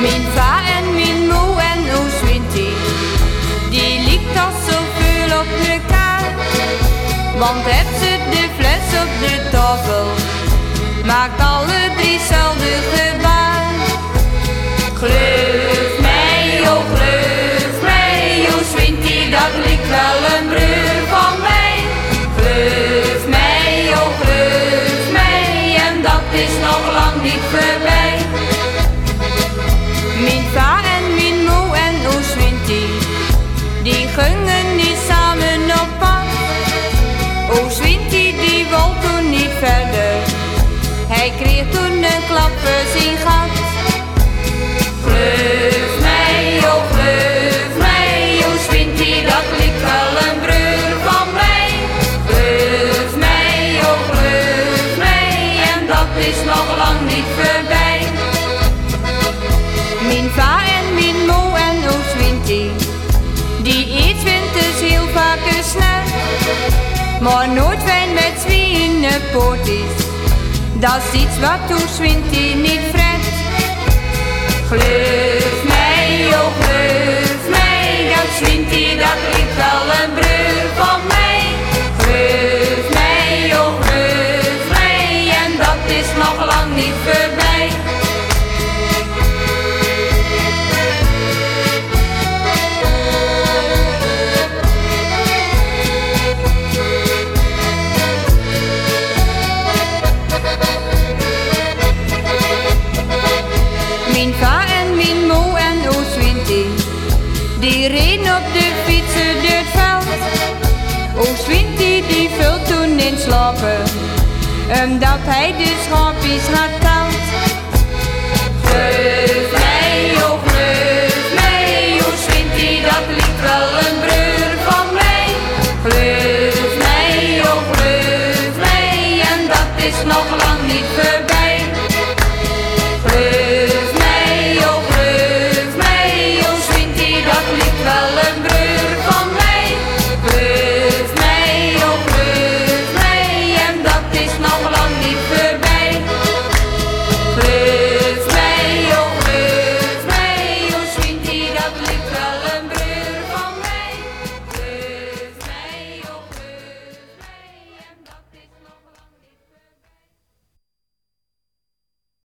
Mijn va en mijn moe en ons die lijkt al zoveel op elkaar. Want heb ze de fles op de tafel, maakt alle drie hetzelfde nog lang niet voorbij. Is nog lang niet voorbij. Mijn va en mijn moe en ons Wintie, die eet winters heel vaak een snel. Maar nooit wijn met zwienenpootjes, dat is iets wat ons Wintie niet vreet. Geloof Iedereen op de fiets door het veld. Oostwintie die vult toen in En dat hij de schapjes had telt. Geef mij, oh geef mij, Oostwintie, dat liep wel een breur van mij. Geef mij, oh geef mij, en dat is nog lang.